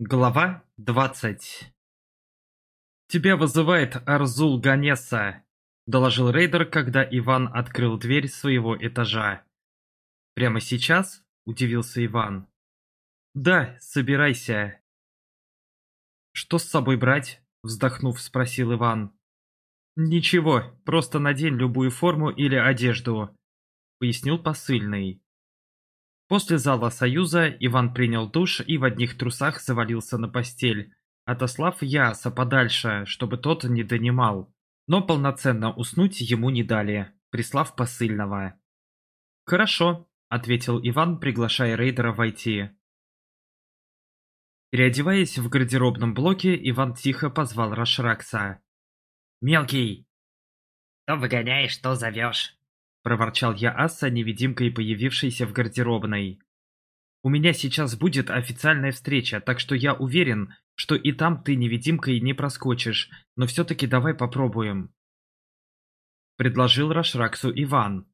Глава 20 «Тебя вызывает Арзул Ганеса», — доложил рейдер, когда Иван открыл дверь своего этажа. «Прямо сейчас?» — удивился Иван. «Да, собирайся». «Что с собой брать?» — вздохнув, спросил Иван. «Ничего, просто надень любую форму или одежду», — пояснил посыльный. После зала Союза Иван принял душ и в одних трусах завалился на постель, отослав Яса подальше, чтобы тот не донимал. Но полноценно уснуть ему не дали, прислав посыльного. «Хорошо», — ответил Иван, приглашая рейдера войти. Переодеваясь в гардеробном блоке, Иван тихо позвал Рашракса. «Мелкий!» «Что выгоняешь, что зовешь?» проворчал я Асса, невидимкой появившейся в гардеробной. «У меня сейчас будет официальная встреча, так что я уверен, что и там ты невидимкой не проскочишь, но все-таки давай попробуем». Предложил Рашраксу Иван.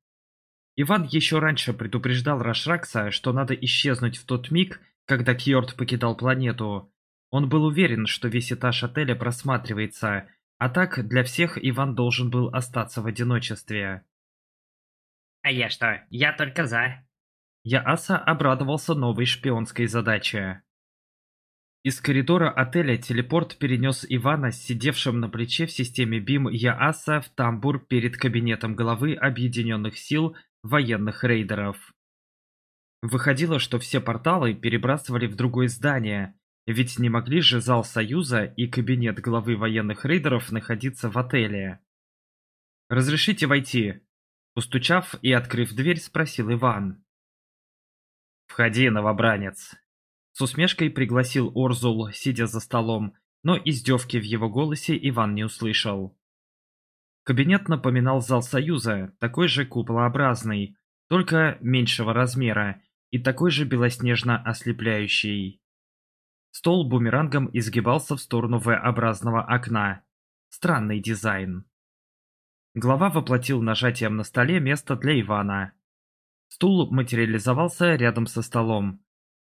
Иван еще раньше предупреждал Рашракса, что надо исчезнуть в тот миг, когда Кьорд покидал планету. Он был уверен, что весь этаж отеля просматривается, а так для всех Иван должен был остаться в одиночестве. А я что? Я только за. Яаса обрадовался новой шпионской задаче. Из коридора отеля телепорт перенес Ивана, сидевшим на плече в системе БИМ Яаса, в тамбур перед кабинетом главы Объединенных сил военных рейдеров. Выходило, что все порталы перебрасывали в другое здание, ведь не могли же зал Союза и кабинет главы военных рейдеров находиться в отеле. «Разрешите войти?» Устучав и открыв дверь, спросил Иван. «Входи, новобранец!» С усмешкой пригласил Орзул, сидя за столом, но издевки в его голосе Иван не услышал. Кабинет напоминал зал Союза, такой же куполообразный, только меньшего размера и такой же белоснежно-ослепляющий. Стол бумерангом изгибался в сторону V-образного окна. Странный дизайн. Глава воплотил нажатием на столе место для Ивана. Стул материализовался рядом со столом.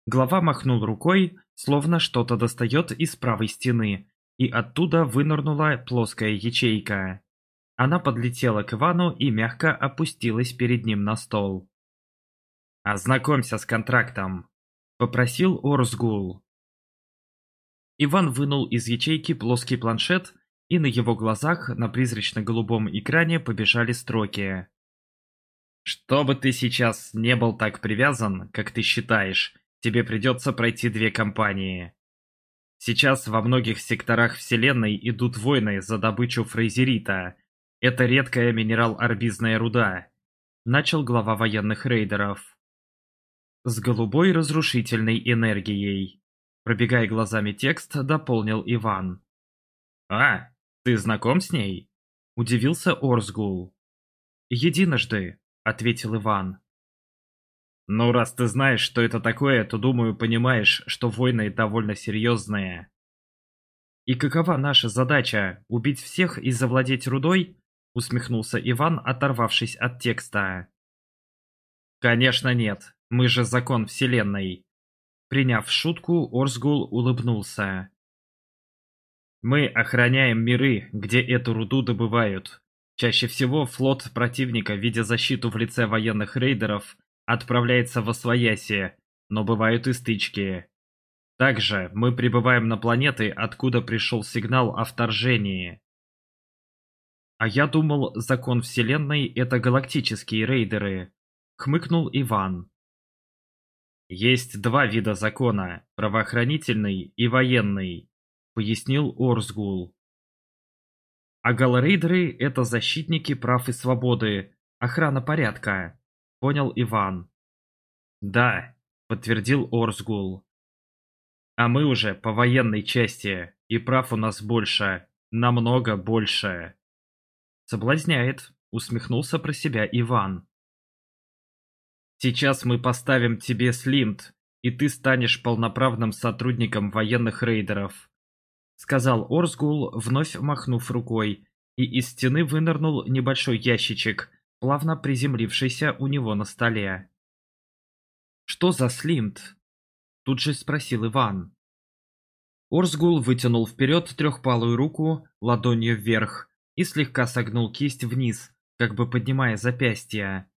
Глава махнул рукой, словно что-то достает из правой стены, и оттуда вынырнула плоская ячейка. Она подлетела к Ивану и мягко опустилась перед ним на стол. «Ознакомься с контрактом», — попросил Орсгул. Иван вынул из ячейки плоский планшет и на его глазах на призрачно-голубом экране побежали строки. «Чтобы ты сейчас не был так привязан, как ты считаешь, тебе придется пройти две кампании. Сейчас во многих секторах Вселенной идут войны за добычу фрейзерита. Это редкая минерал-орбизная руда», — начал глава военных рейдеров. «С голубой разрушительной энергией», — пробегая глазами текст, дополнил Иван. «А, «Ты знаком с ней?» – удивился Орсгул. «Единожды», – ответил Иван. «Ну, раз ты знаешь, что это такое, то, думаю, понимаешь, что войны довольно серьезные». «И какова наша задача? Убить всех и завладеть рудой?» – усмехнулся Иван, оторвавшись от текста. «Конечно нет. Мы же закон вселенной». Приняв шутку, Орсгул улыбнулся. Мы охраняем миры, где эту руду добывают. Чаще всего флот противника, видя защиту в лице военных рейдеров, отправляется во свояси, но бывают и стычки. Также мы прибываем на планеты, откуда пришел сигнал о вторжении. А я думал, закон вселенной — это галактические рейдеры. Хмыкнул Иван. Есть два вида закона — правоохранительный и военный. — пояснил Орсгул. «А голорейдеры — это защитники прав и свободы, охрана порядка», — понял Иван. «Да», — подтвердил Орсгул. «А мы уже по военной части, и прав у нас больше, намного больше». «Соблазняет», — усмехнулся про себя Иван. «Сейчас мы поставим тебе слимт, и ты станешь полноправным сотрудником военных рейдеров. — сказал Орсгул, вновь махнув рукой, и из стены вынырнул небольшой ящичек, плавно приземлившийся у него на столе. «Что за слимт?» — тут же спросил Иван. Орсгул вытянул вперед трехпалую руку, ладонью вверх, и слегка согнул кисть вниз, как бы поднимая запястье.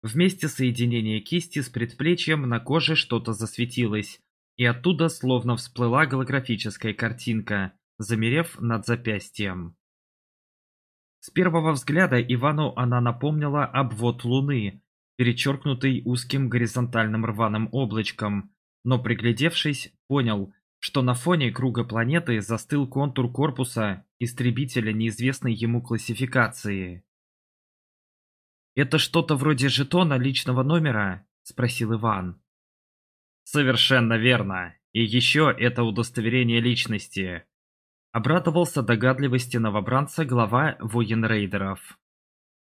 Вместе соединения кисти с предплечьем на коже что-то засветилось, и оттуда словно всплыла голографическая картинка, замерев над запястьем. С первого взгляда Ивану она напомнила обвод луны, перечеркнутый узким горизонтальным рваным облачком, но приглядевшись, понял, что на фоне круга планеты застыл контур корпуса истребителя неизвестной ему классификации. «Это что-то вроде жетона личного номера?» – спросил Иван. Совершенно верно. И еще это удостоверение личности. Обрадовался догадливости новобранца глава военрейдеров.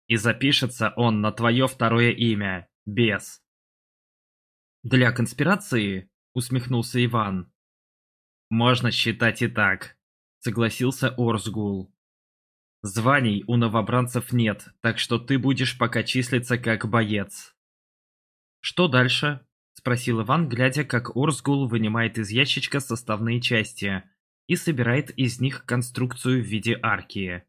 И запишется он на твое второе имя, без. Для конспирации? Усмехнулся Иван. Можно считать и так, согласился Орсгул. Званий у новобранцев нет, так что ты будешь пока числиться как боец. Что дальше? — спросил Иван, глядя, как Орсгул вынимает из ящичка составные части и собирает из них конструкцию в виде арки.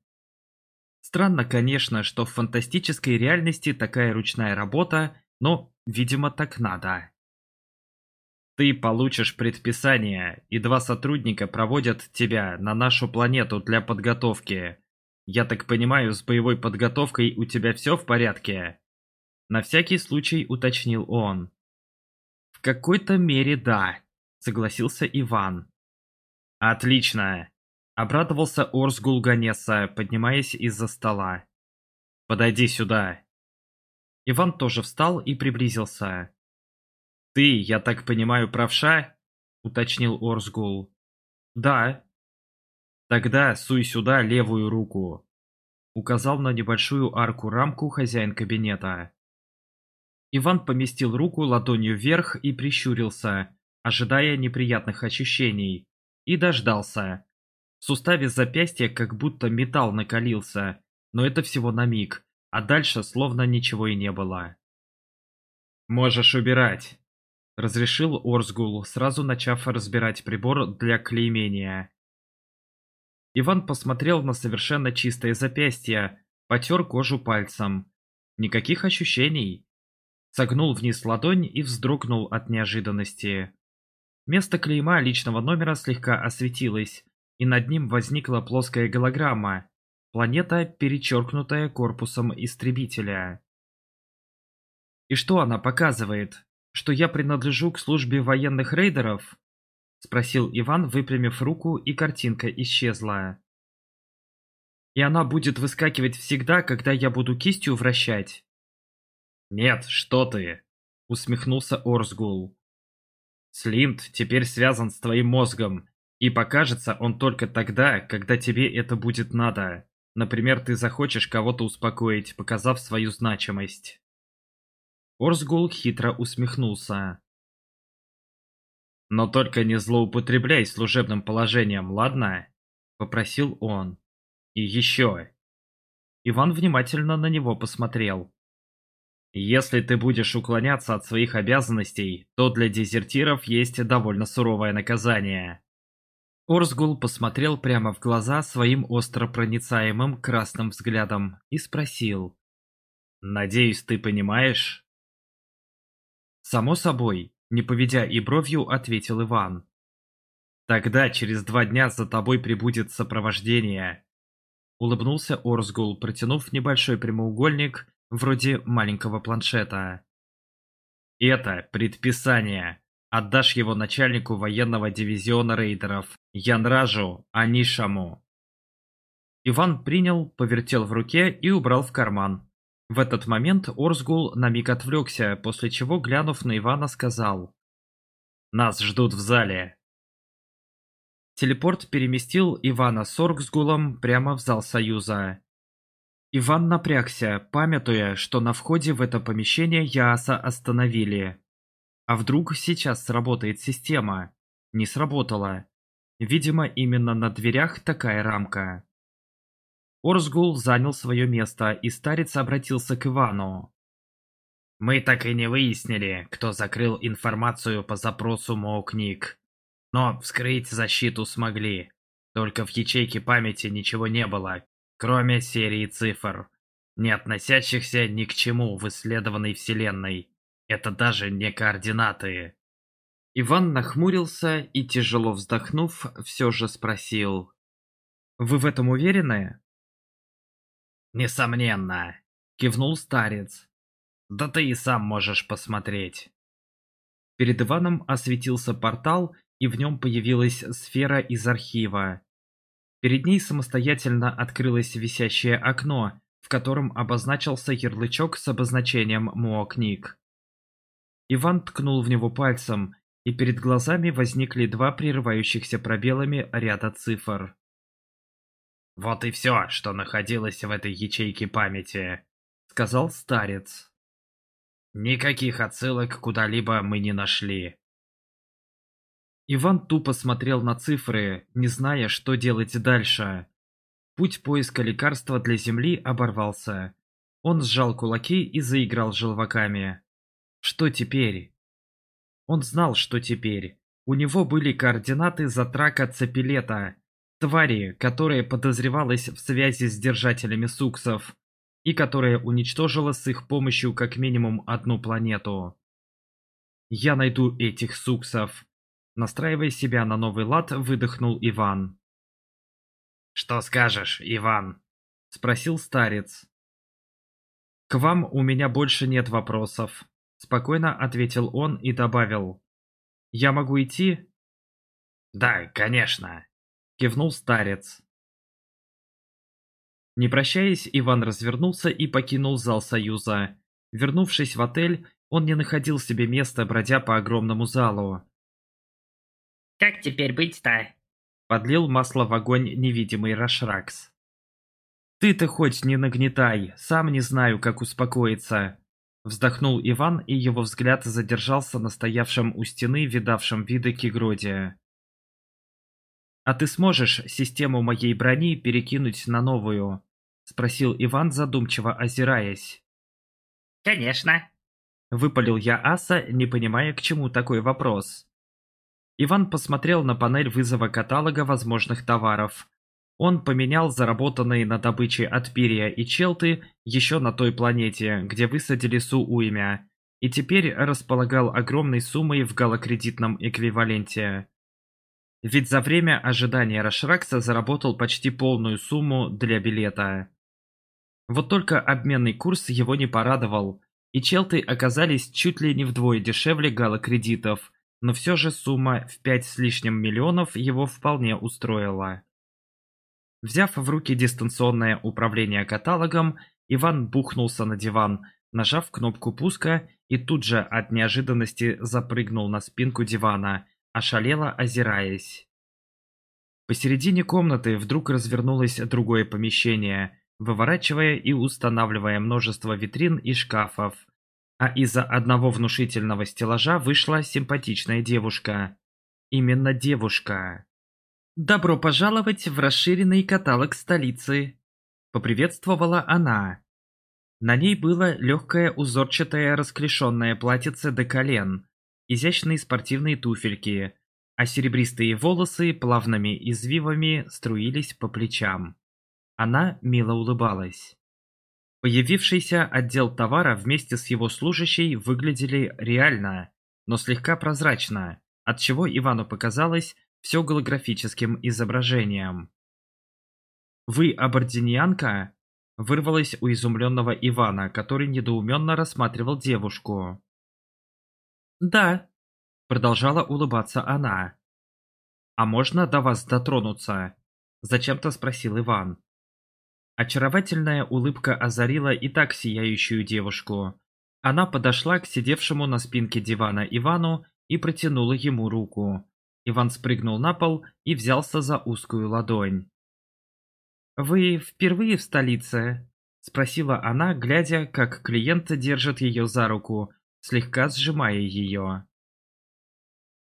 Странно, конечно, что в фантастической реальности такая ручная работа, но, видимо, так надо. Ты получишь предписание, и два сотрудника проводят тебя на нашу планету для подготовки. Я так понимаю, с боевой подготовкой у тебя все в порядке? На всякий случай уточнил он. «В какой-то мере да», — согласился Иван. «Отлично!» — обрадовался Орсгул Ганеса, поднимаясь из-за стола. «Подойди сюда!» Иван тоже встал и приблизился. «Ты, я так понимаю, правша?» — уточнил Орсгул. «Да». «Тогда суй сюда левую руку», — указал на небольшую арку-рамку хозяин кабинета. Иван поместил руку ладонью вверх и прищурился, ожидая неприятных ощущений, и дождался. В суставе запястья как будто металл накалился, но это всего на миг, а дальше словно ничего и не было. «Можешь убирать», — разрешил Орсгул, сразу начав разбирать прибор для клеймения. Иван посмотрел на совершенно чистое запястье, потер кожу пальцем. Никаких ощущений. Согнул вниз ладонь и вздрогнул от неожиданности. Место клейма личного номера слегка осветилось, и над ним возникла плоская голограмма. Планета, перечеркнутая корпусом истребителя. «И что она показывает? Что я принадлежу к службе военных рейдеров?» — спросил Иван, выпрямив руку, и картинка исчезла. «И она будет выскакивать всегда, когда я буду кистью вращать?» «Нет, что ты!» — усмехнулся Орсгул. «Слимт теперь связан с твоим мозгом, и покажется он только тогда, когда тебе это будет надо. Например, ты захочешь кого-то успокоить, показав свою значимость». Орсгул хитро усмехнулся. «Но только не злоупотребляй служебным положением, ладно?» — попросил он. «И еще». Иван внимательно на него посмотрел. Если ты будешь уклоняться от своих обязанностей, то для дезертиров есть довольно суровое наказание. Орсгул посмотрел прямо в глаза своим остро проницаемым красным взглядом и спросил. «Надеюсь, ты понимаешь?» «Само собой», — не поведя и бровью, ответил Иван. «Тогда через два дня за тобой прибудет сопровождение», — улыбнулся Орсгул, протянув небольшой прямоугольник вроде маленького планшета. Это предписание. Отдашь его начальнику военного дивизиона рейдеров Янражу Анишаму. Иван принял, повертел в руке и убрал в карман. В этот момент Орсгул на миг отвлекся, после чего, глянув на Ивана, сказал «Нас ждут в зале». Телепорт переместил Ивана с Оргсгулом прямо в зал Союза. Иван напрягся, памятуя, что на входе в это помещение Яаса остановили. А вдруг сейчас сработает система? Не сработала. Видимо, именно на дверях такая рамка. Орсгул занял свое место, и старец обратился к Ивану. «Мы так и не выяснили, кто закрыл информацию по запросу Моукник. Но вскрыть защиту смогли. Только в ячейке памяти ничего не было, кроме серии цифр, не относящихся ни к чему в исследованной Вселенной. Это даже не координаты. Иван нахмурился и, тяжело вздохнув, все же спросил. «Вы в этом уверены?» «Несомненно», — кивнул старец. «Да ты и сам можешь посмотреть». Перед Иваном осветился портал, и в нем появилась сфера из архива. Перед ней самостоятельно открылось висящее окно, в котором обозначился ярлычок с обозначением «Моакник». Иван ткнул в него пальцем, и перед глазами возникли два прерывающихся пробелами ряда цифр. «Вот и все, что находилось в этой ячейке памяти», — сказал старец. «Никаких отсылок куда-либо мы не нашли. Иван тупо смотрел на цифры, не зная, что делать дальше. Путь поиска лекарства для Земли оборвался. Он сжал кулаки и заиграл желваками. Что теперь? Он знал, что теперь. У него были координаты затрака Цепилета, твари, которая подозревалась в связи с держателями суксов, и которая уничтожила с их помощью как минимум одну планету. «Я найду этих суксов», Настраивая себя на новый лад, выдохнул Иван. «Что скажешь, Иван?» — спросил старец. «К вам у меня больше нет вопросов», — спокойно ответил он и добавил. «Я могу идти?» «Да, конечно», — кивнул старец. Не прощаясь, Иван развернулся и покинул зал Союза. Вернувшись в отель, он не находил себе места, бродя по огромному залу. Как теперь быть-то? Подлил масло в огонь невидимый Рашракс. Ты-то хоть не нагнетай, сам не знаю, как успокоиться. Вздохнул Иван, и его взгляд задержался на стоявшем у стены, видавшем виды Кигродия. «А ты сможешь систему моей брони перекинуть на новую?» — спросил Иван, задумчиво озираясь. «Конечно!» — выпалил я аса, не понимая, к чему такой вопрос. Иван посмотрел на панель вызова каталога возможных товаров. Он поменял заработанные на добыче от Пирия и Челты еще на той планете, где высадили Су-Уймя, и теперь располагал огромной суммой в галокредитном эквиваленте. Ведь за время ожидания Рашракса заработал почти полную сумму для билета. Вот только обменный курс его не порадовал, и челты оказались чуть ли не вдвое дешевле галокредитов, но все же сумма в пять с лишним миллионов его вполне устроила. Взяв в руки дистанционное управление каталогом, Иван бухнулся на диван, нажав кнопку пуска и тут же от неожиданности запрыгнул на спинку дивана, ошалело озираясь. Посередине комнаты вдруг развернулось другое помещение, выворачивая и устанавливая множество витрин и шкафов, а из-за одного внушительного стеллажа вышла симпатичная девушка. Именно девушка. «Добро пожаловать в расширенный каталог столицы!» – поприветствовала она. На ней было легкое узорчатое расклешенное платьице до колен, изящные спортивные туфельки, а серебристые волосы плавными извивами струились по плечам. Она мило улыбалась. Появившийся отдел товара вместе с его служащей выглядели реально, но слегка прозрачно, отчего Ивану показалось все голографическим изображением. «Вы абординьянка?» – вырвалось у изумленного Ивана, который недоуменно рассматривал девушку. «Да», – продолжала улыбаться она. «А можно до вас дотронуться?» – зачем-то спросил Иван. Очаровательная улыбка озарила и так сияющую девушку. Она подошла к сидевшему на спинке дивана Ивану и протянула ему руку. Иван спрыгнул на пол и взялся за узкую ладонь. «Вы впервые в столице?» – спросила она, глядя, как клиент держит ее за руку, слегка сжимая ее.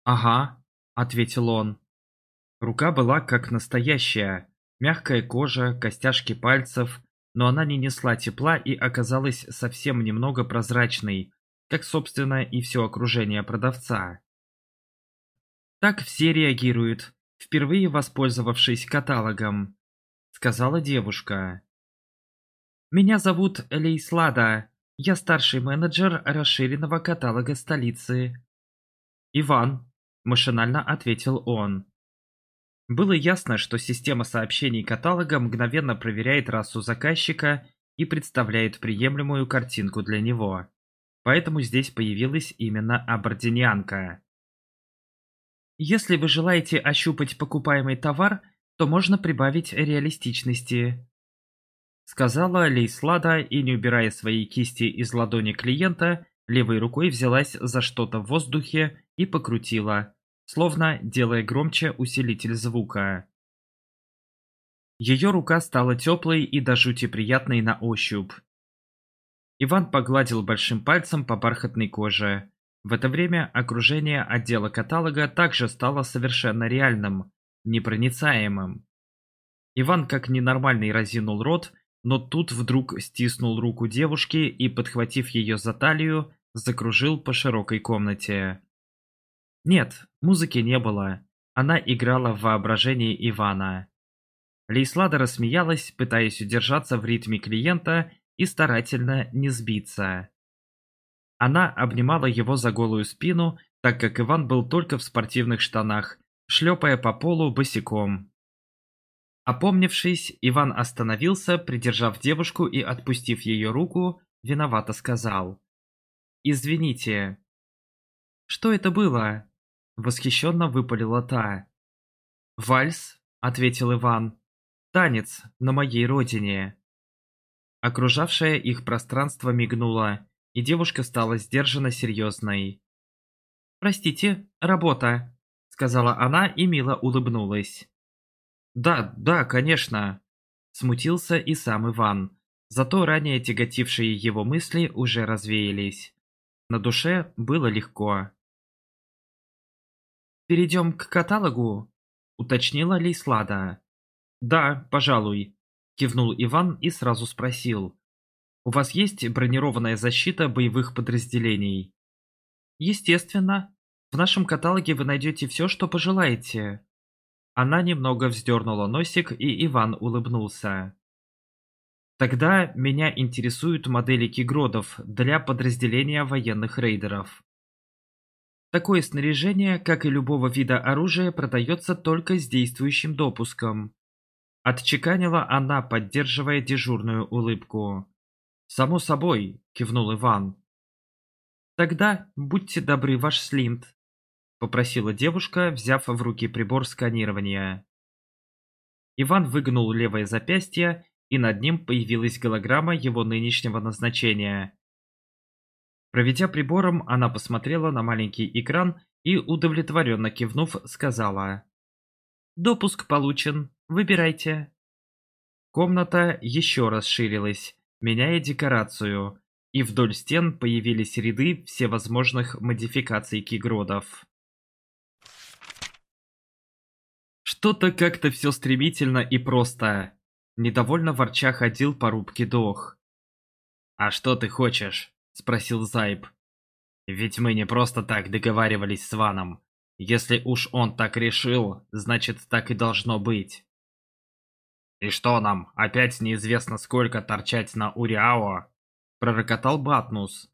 «Ага», – ответил он. Рука была как настоящая, Мягкая кожа, костяшки пальцев, но она не несла тепла и оказалась совсем немного прозрачной, как, собственно, и все окружение продавца. «Так все реагируют, впервые воспользовавшись каталогом», — сказала девушка. «Меня зовут Лейслада, я старший менеджер расширенного каталога столицы». «Иван», — машинально ответил он. Было ясно, что система сообщений каталога мгновенно проверяет расу заказчика и представляет приемлемую картинку для него. Поэтому здесь появилась именно абординианка. Если вы желаете ощупать покупаемый товар, то можно прибавить реалистичности. Сказала Лейслада и, не убирая свои кисти из ладони клиента, левой рукой взялась за что-то в воздухе и покрутила – словно делая громче усилитель звука. Ее рука стала теплой и до жути приятной на ощупь. Иван погладил большим пальцем по бархатной коже. В это время окружение отдела каталога также стало совершенно реальным, непроницаемым. Иван как ненормальный разинул рот, но тут вдруг стиснул руку девушки и, подхватив ее за талию, закружил по широкой комнате. Нет, музыки не было. Она играла в воображении Ивана. Лейслада рассмеялась, пытаясь удержаться в ритме клиента и старательно не сбиться. Она обнимала его за голую спину, так как Иван был только в спортивных штанах, шлепая по полу босиком. Опомнившись, Иван остановился, придержав девушку и отпустив ее руку, виновато сказал. «Извините». «Что это было?» Восхищенно выпалила та. «Вальс», — ответил Иван. «Танец на моей родине». Окружавшее их пространство мигнуло, и девушка стала сдержанно серьезной. «Простите, работа», — сказала она и мило улыбнулась. «Да, да, конечно», — смутился и сам Иван. Зато ранее тяготившие его мысли уже развеялись. На душе было легко перейдем к каталогу?» — уточнила Лейслада. «Да, пожалуй», — кивнул Иван и сразу спросил. «У вас есть бронированная защита боевых подразделений?» «Естественно. В нашем каталоге вы найдете все, что пожелаете». Она немного вздернула носик, и Иван улыбнулся. Тогда меня интересуют модели кигродов для подразделения военных рейдеров. Такое снаряжение, как и любого вида оружия, продается только с действующим допуском. Отчеканила она, поддерживая дежурную улыбку. «Само собой», — кивнул Иван. «Тогда будьте добры, ваш слинт», — попросила девушка, взяв в руки прибор сканирования. Иван выгнул левое запястье, и над ним появилась голограмма его нынешнего назначения Проведя прибором, она посмотрела на маленький экран и, удовлетворенно кивнув, сказала «Допуск получен. Выбирайте». Комната еще расширилась, меняя декорацию, и вдоль стен появились ряды всевозможных модификаций кигродов. Что-то как-то все стремительно и просто. Недовольно ворча ходил по рубке Дох. «А что ты хочешь?» спросил Зайб. Ведь мы не просто так договаривались с Ваном. Если уж он так решил, значит так и должно быть. И что нам, опять неизвестно сколько торчать на Уриао? Пророкотал Батнус.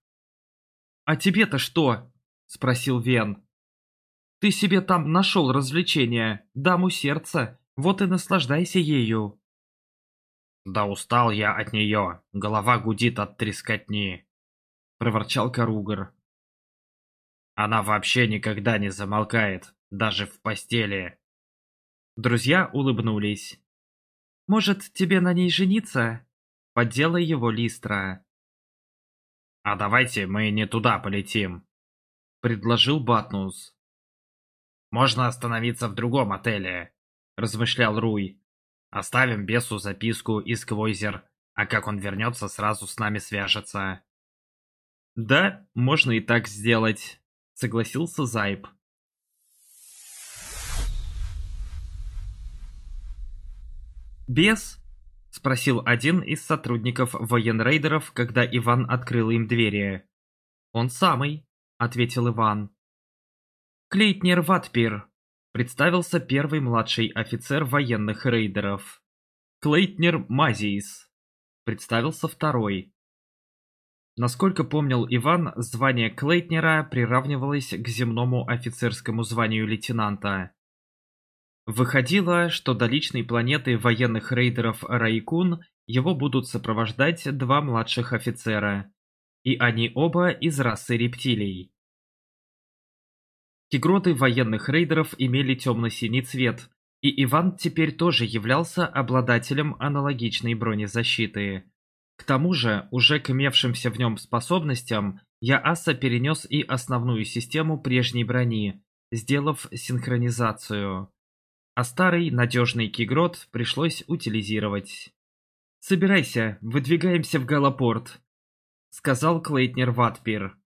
А тебе-то что? Спросил Вен. Ты себе там нашел развлечение, даму сердца, вот и наслаждайся ею. Да устал я от нее, голова гудит от трескотни проворчал Каругер. Она вообще никогда не замолкает, даже в постели. Друзья улыбнулись. «Может, тебе на ней жениться?» Подделай его Листра. «А давайте мы не туда полетим», — предложил Батнус. «Можно остановиться в другом отеле», — размышлял Руй. «Оставим бесу записку из Квойзер, а как он вернется, сразу с нами свяжется». Да, можно и так сделать, согласился Зайб. Без? спросил один из сотрудников военрейдеров, когда Иван открыл им двери. Он самый, ответил Иван. Клейтнер Ватпир, представился первый младший офицер военных рейдеров. Клейтнер Мазис, представился второй. Насколько помнил Иван, звание клейтнера приравнивалось к земному офицерскому званию лейтенанта. Выходило, что до личной планеты военных рейдеров Райкун его будут сопровождать два младших офицера, и они оба из расы рептилий. Тигроты военных рейдеров имели темно-синий цвет, и Иван теперь тоже являлся обладателем аналогичной бронезащиты. К тому же, уже к имевшимся в нем способностям, Яаса перенес и основную систему прежней брони, сделав синхронизацию. А старый, надежный кигрот пришлось утилизировать. «Собирайся, выдвигаемся в Галапорт», — сказал Клейтнер Ватпир.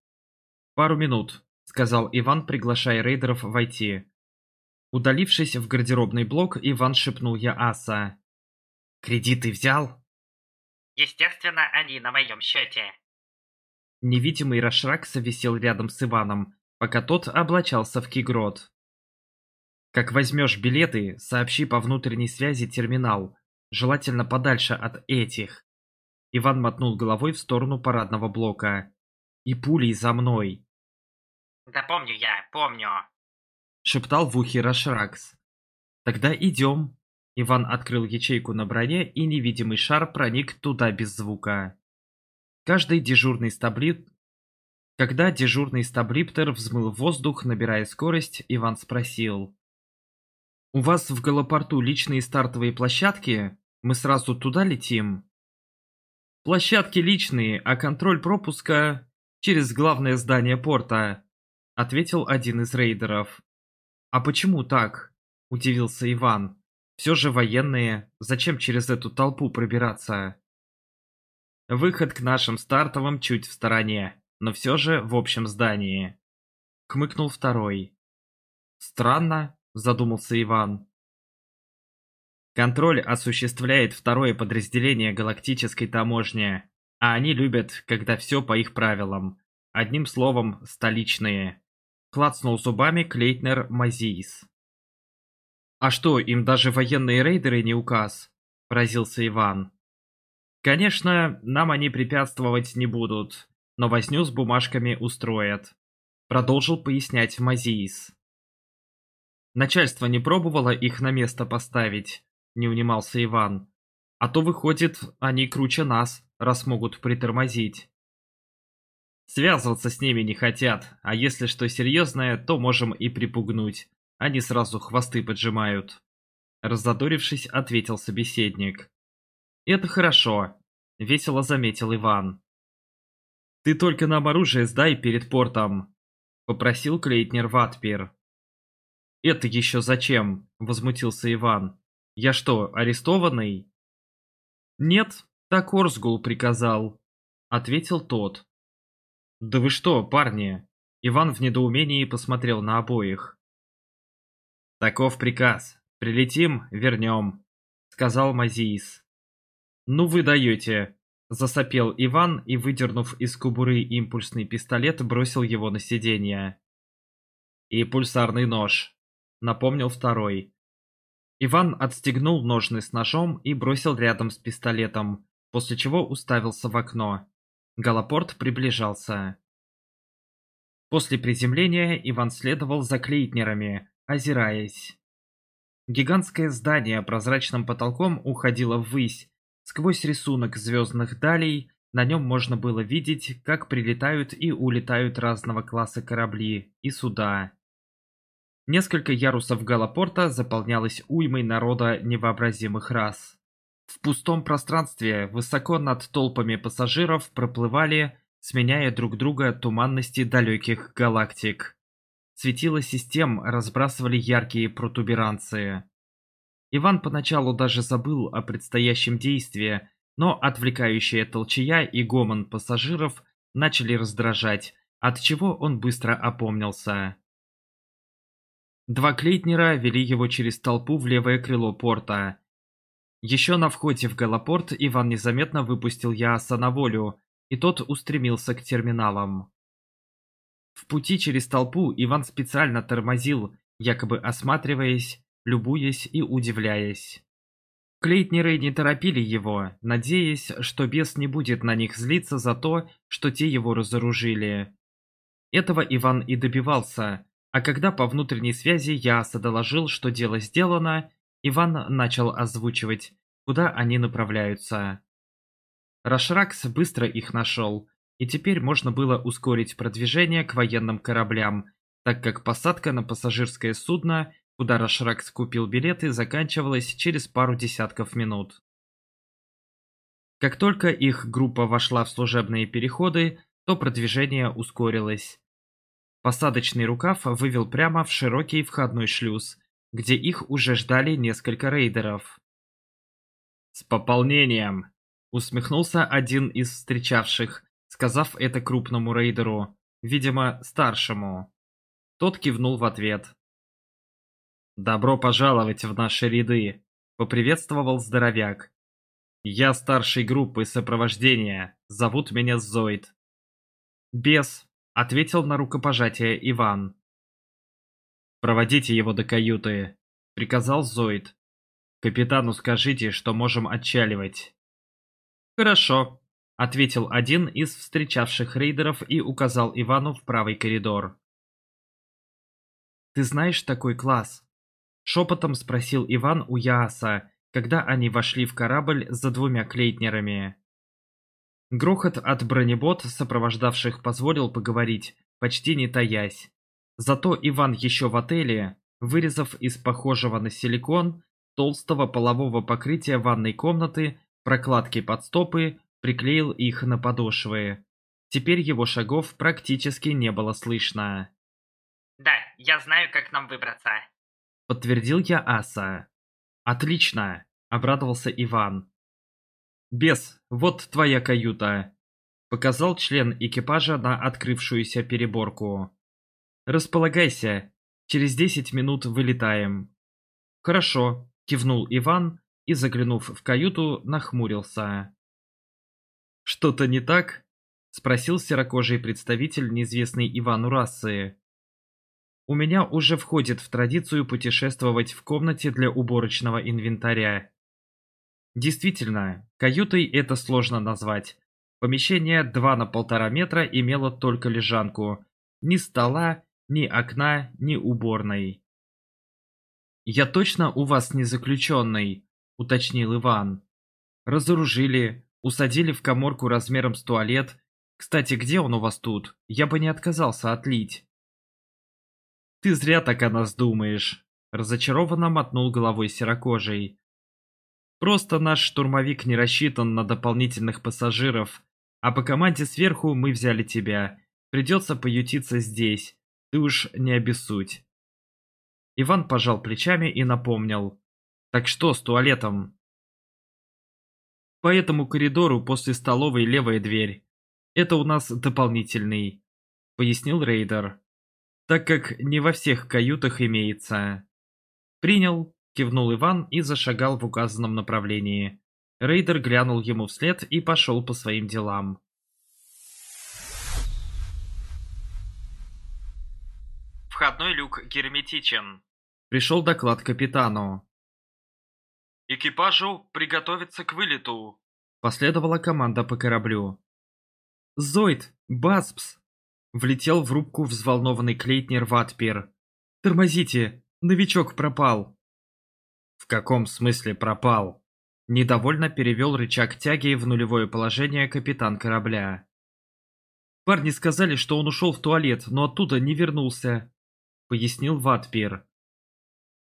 «Пару минут», — сказал Иван, приглашая рейдеров войти. Удалившись в гардеробный блок, Иван шепнул Яаса. «Кредиты взял?» Естественно, они на моем счете. Невидимый Рашракса висел рядом с Иваном, пока тот облачался в Кигрот. Как возьмешь билеты, сообщи по внутренней связи терминал, желательно подальше от этих. Иван мотнул головой в сторону парадного блока. И пулей за мной. Да помню я, помню. Шептал в ухе Рашракс. Тогда идем. Иван открыл ячейку на броне, и невидимый шар проник туда без звука. Каждый дежурный стаблит... Когда дежурный стаблиптер взмыл воздух, набирая скорость, Иван спросил. «У вас в голопорту личные стартовые площадки? Мы сразу туда летим?» «Площадки личные, а контроль пропуска через главное здание порта», — ответил один из рейдеров. «А почему так?» — удивился Иван. Все же военные, зачем через эту толпу пробираться? Выход к нашим стартовым чуть в стороне, но все же в общем здании. Кмыкнул второй. Странно, задумался Иван. Контроль осуществляет второе подразделение галактической таможни, а они любят, когда все по их правилам. Одним словом, столичные. Клацнул зубами Клейтнер Мазиис. «А что, им даже военные рейдеры не указ?» – поразился Иван. «Конечно, нам они препятствовать не будут, но возню с бумажками устроят», – продолжил пояснять Мазиис. «Начальство не пробовало их на место поставить», – не унимался Иван. «А то, выходит, они круче нас, раз могут притормозить». «Связываться с ними не хотят, а если что серьезное, то можем и припугнуть», они сразу хвосты поджимают. Раззадорившись, ответил собеседник. «Это хорошо», — весело заметил Иван. «Ты только нам оружие сдай перед портом», — попросил Клейтнер Ватпер. «Это еще зачем?» — возмутился Иван. «Я что, арестованный?» «Нет, так Орсгул приказал», — ответил тот. «Да вы что, парни?» Иван в недоумении посмотрел на обоих. «Таков приказ. Прилетим, вернем», — сказал Мазиис. «Ну вы даете», — засопел Иван и, выдернув из кубуры импульсный пистолет, бросил его на сиденье. «И пульсарный нож», — напомнил второй. Иван отстегнул ножны с ножом и бросил рядом с пистолетом, после чего уставился в окно. Галапорт приближался. После приземления Иван следовал за Клейтнерами, озираясь. Гигантское здание прозрачным потолком уходило ввысь. Сквозь рисунок звездных далей на нем можно было видеть, как прилетают и улетают разного класса корабли и суда. Несколько ярусов галапорта заполнялось уймой народа невообразимых рас. В пустом пространстве высоко над толпами пассажиров проплывали, сменяя друг друга туманности далеких галактик светила систем разбрасывали яркие протуберанции. Иван поначалу даже забыл о предстоящем действии, но отвлекающая толчая и гомон пассажиров начали раздражать, от чего он быстро опомнился. Два клейтнера вели его через толпу в левое крыло порта. Еще на входе в галопорт Иван незаметно выпустил Яаса на волю, и тот устремился к терминалам. В пути через толпу Иван специально тормозил, якобы осматриваясь, любуясь и удивляясь. Клейтнеры не торопили его, надеясь, что бес не будет на них злиться за то, что те его разоружили. Этого Иван и добивался, а когда по внутренней связи Яса доложил, что дело сделано, Иван начал озвучивать, куда они направляются. Рашракс быстро их нашел и теперь можно было ускорить продвижение к военным кораблям, так как посадка на пассажирское судно, куда Рашракс купил билеты, заканчивалась через пару десятков минут. Как только их группа вошла в служебные переходы, то продвижение ускорилось. Посадочный рукав вывел прямо в широкий входной шлюз, где их уже ждали несколько рейдеров. «С пополнением!» — усмехнулся один из встречавших, сказав это крупному рейдеру, видимо, старшему. Тот кивнул в ответ. «Добро пожаловать в наши ряды», — поприветствовал здоровяк. «Я старший группы сопровождения. Зовут меня Зоид». «Бес», — ответил на рукопожатие Иван. «Проводите его до каюты», — приказал Зоид. «Капитану скажите, что можем отчаливать». «Хорошо», — ответил один из встречавших рейдеров и указал Ивану в правый коридор. «Ты знаешь такой класс?» — шепотом спросил Иван у Яаса, когда они вошли в корабль за двумя клейтнерами. Грохот от бронебот, сопровождавших, позволил поговорить, почти не таясь. Зато Иван еще в отеле, вырезав из похожего на силикон толстого полового покрытия ванной комнаты, прокладки под стопы, приклеил их на подошвы. Теперь его шагов практически не было слышно. «Да, я знаю, как нам выбраться», — подтвердил я Аса. «Отлично!» — обрадовался Иван. «Бес, вот твоя каюта!» — показал член экипажа на открывшуюся переборку. «Располагайся, через десять минут вылетаем». «Хорошо», — кивнул Иван и, заглянув в каюту, нахмурился. «Что-то не так?» — спросил серокожий представитель неизвестной Ивану расы. «У меня уже входит в традицию путешествовать в комнате для уборочного инвентаря». Действительно, каютой это сложно назвать. Помещение 2 на полтора метра имело только лежанку. Ни стола, ни окна, ни уборной. «Я точно у вас не заключенный», — уточнил Иван. «Разоружили, Усадили в коморку размером с туалет. Кстати, где он у вас тут? Я бы не отказался отлить. Ты зря так о нас думаешь. Разочарованно мотнул головой серокожий. Просто наш штурмовик не рассчитан на дополнительных пассажиров. А по команде сверху мы взяли тебя. Придется поютиться здесь. Ты уж не обессудь. Иван пожал плечами и напомнил. Так что с туалетом? По этому коридору после столовой левая дверь. Это у нас дополнительный, пояснил рейдер, так как не во всех каютах имеется. Принял, кивнул Иван и зашагал в указанном направлении. Рейдер глянул ему вслед и пошел по своим делам. Входной люк герметичен. Пришел доклад капитану. «Экипажу приготовиться к вылету!» Последовала команда по кораблю. «Зоид! Баспс!» Влетел в рубку взволнованный Клейтнер Ватпер. «Тормозите! Новичок пропал!» «В каком смысле пропал?» Недовольно перевел рычаг тяги в нулевое положение капитан корабля. «Парни сказали, что он ушел в туалет, но оттуда не вернулся», — пояснил Ватпир.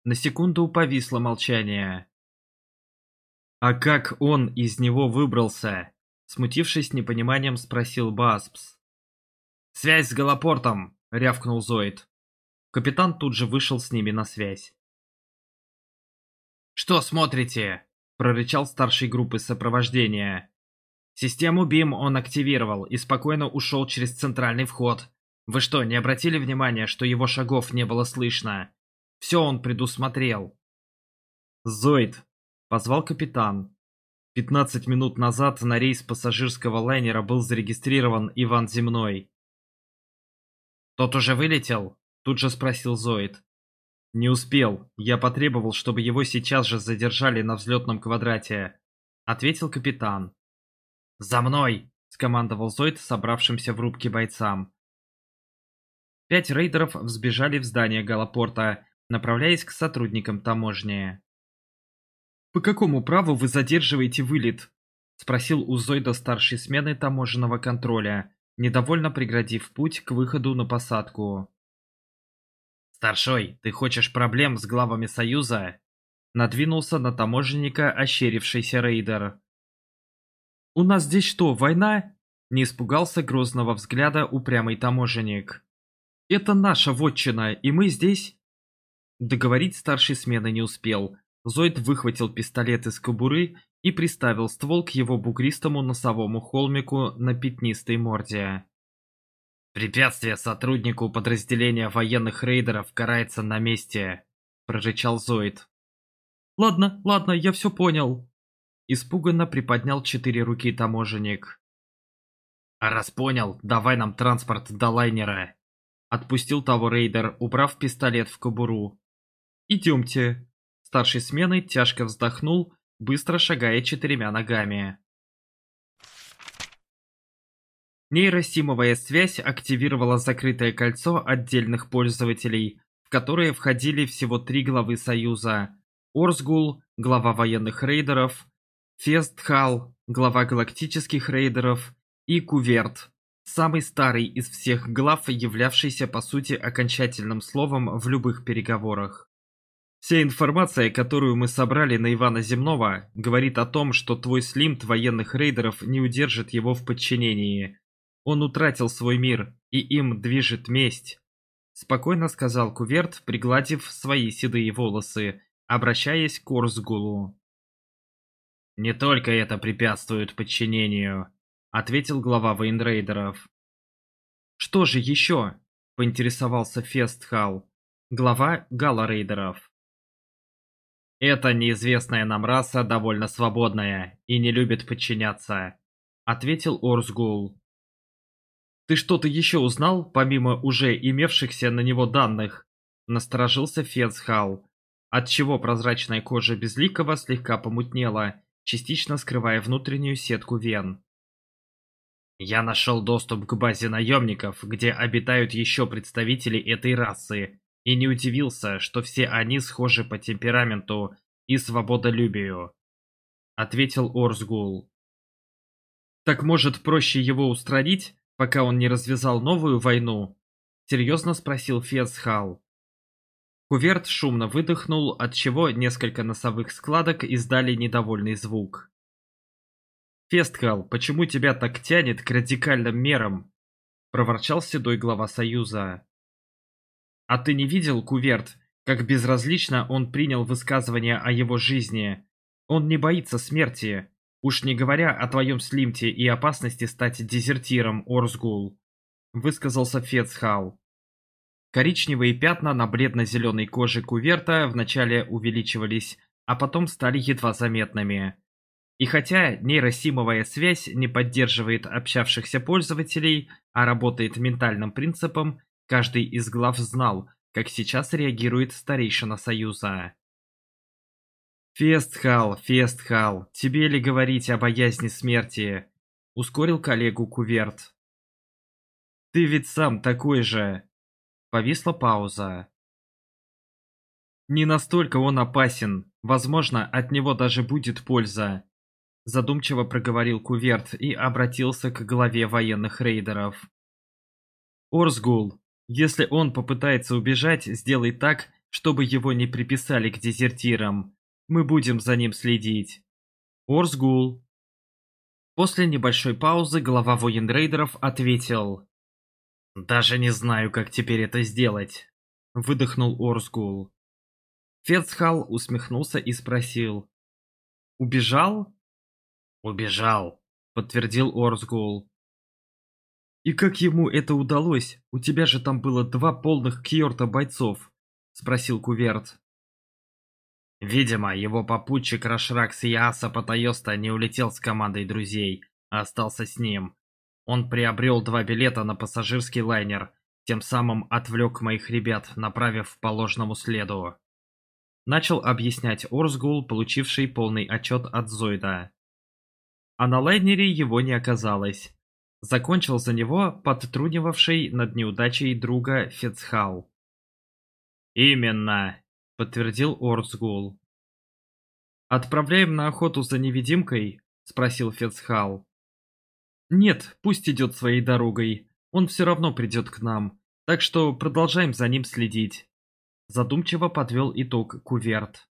На секунду повисло молчание. «А как он из него выбрался?» Смутившись непониманием, спросил Баспс. «Связь с Галапортом!» — рявкнул Зоид. Капитан тут же вышел с ними на связь. «Что смотрите?» — прорычал старший группы сопровождения. «Систему БИМ он активировал и спокойно ушел через центральный вход. Вы что, не обратили внимания, что его шагов не было слышно? Все он предусмотрел». «Зоид, Позвал капитан. Пятнадцать минут назад на рейс пассажирского лайнера был зарегистрирован Иван Земной. «Тот уже вылетел?» – тут же спросил Зоид. «Не успел. Я потребовал, чтобы его сейчас же задержали на взлетном квадрате», – ответил капитан. «За мной!» – скомандовал Зоид собравшимся в рубке бойцам. Пять рейдеров взбежали в здание галопорта, направляясь к сотрудникам таможни. «По какому праву вы задерживаете вылет?» — спросил у Зойда старшей смены таможенного контроля, недовольно преградив путь к выходу на посадку. «Старшой, ты хочешь проблем с главами Союза?» Надвинулся на таможенника ощерившийся рейдер. «У нас здесь что, война?» Не испугался грозного взгляда упрямый таможенник. «Это наша вотчина, и мы здесь...» Договорить старший смены не успел, Зоид выхватил пистолет из кобуры и приставил ствол к его бугристому носовому холмику на пятнистой морде. «Препятствие сотруднику подразделения военных рейдеров карается на месте», – прорычал Зоид. «Ладно, ладно, я все понял», – испуганно приподнял четыре руки таможенник. «А раз понял, давай нам транспорт до лайнера», – отпустил того рейдер, убрав пистолет в кобуру. «Идемте», Старший смены тяжко вздохнул, быстро шагая четырьмя ногами. Нейросимовая связь активировала закрытое кольцо отдельных пользователей, в которые входили всего три главы Союза. Орсгул, глава военных рейдеров, Фестхал, глава галактических рейдеров и Куверт, самый старый из всех глав, являвшийся по сути окончательным словом в любых переговорах. Вся информация, которую мы собрали на Ивана Земного, говорит о том, что твой слимт военных рейдеров не удержит его в подчинении. Он утратил свой мир, и им движет месть. Спокойно сказал Куверт, пригладив свои седые волосы, обращаясь к Орсгулу. «Не только это препятствует подчинению», — ответил глава военрейдеров. «Что же еще?» — поинтересовался Фестхал, глава галарейдеров. «Эта неизвестная нам раса довольно свободная и не любит подчиняться», — ответил Орсгул. «Ты что-то еще узнал, помимо уже имевшихся на него данных?» — насторожился Фенсхал, отчего прозрачная кожа Безликого слегка помутнела, частично скрывая внутреннюю сетку вен. «Я нашел доступ к базе наемников, где обитают еще представители этой расы, и не удивился, что все они схожи по темпераменту и свободолюбию, ответил Орсгул. Так может проще его устранить, пока он не развязал новую войну? Серьезно спросил Фесхал. Куверт шумно выдохнул, отчего несколько носовых складок издали недовольный звук. «Фестхал, почему тебя так тянет к радикальным мерам?» – проворчал седой глава Союза. А ты не видел, Куверт, как безразлично он принял высказывание о его жизни? Он не боится смерти, уж не говоря о твоем слимте и опасности стать дезертиром, Орсгул. Высказался Фецхау. Коричневые пятна на бледно-зеленой коже куверта вначале увеличивались, а потом стали едва заметными. И хотя нейросимовая связь не поддерживает общавшихся пользователей, а работает ментальным принципом, Каждый из глав знал, как сейчас реагирует старейшина Союза. «Фестхал, Фестхал, тебе ли говорить о боязни смерти?» — ускорил коллегу Куверт. «Ты ведь сам такой же!» Повисла пауза. «Не настолько он опасен. Возможно, от него даже будет польза», — задумчиво проговорил Куверт и обратился к главе военных рейдеров. «Орсгул, если он попытается убежать, сделай так, чтобы его не приписали к дезертирам. Мы будем за ним следить. Орсгул. После небольшой паузы глава воин-рейдеров ответил. «Даже не знаю, как теперь это сделать», — выдохнул Орсгул. Фецхал усмехнулся и спросил. «Убежал?» «Убежал», — подтвердил Орсгул. «И как ему это удалось? У тебя же там было два полных кьорта бойцов», — спросил Куверт. Видимо, его попутчик Рашракс Яаса Патайоста не улетел с командой друзей, а остался с ним. Он приобрел два билета на пассажирский лайнер, тем самым отвлек моих ребят, направив по ложному следу. Начал объяснять Орсгул, получивший полный отчет от Зойда. А на лайнере его не оказалось. Закончил за него подтрунивавший над неудачей друга Фицхал. «Именно!» — подтвердил Орсгул. «Отправляем на охоту за невидимкой?» — спросил Фицхал. «Нет, пусть идет своей дорогой. Он все равно придет к нам, так что продолжаем за ним следить». Задумчиво подвел итог Куверт.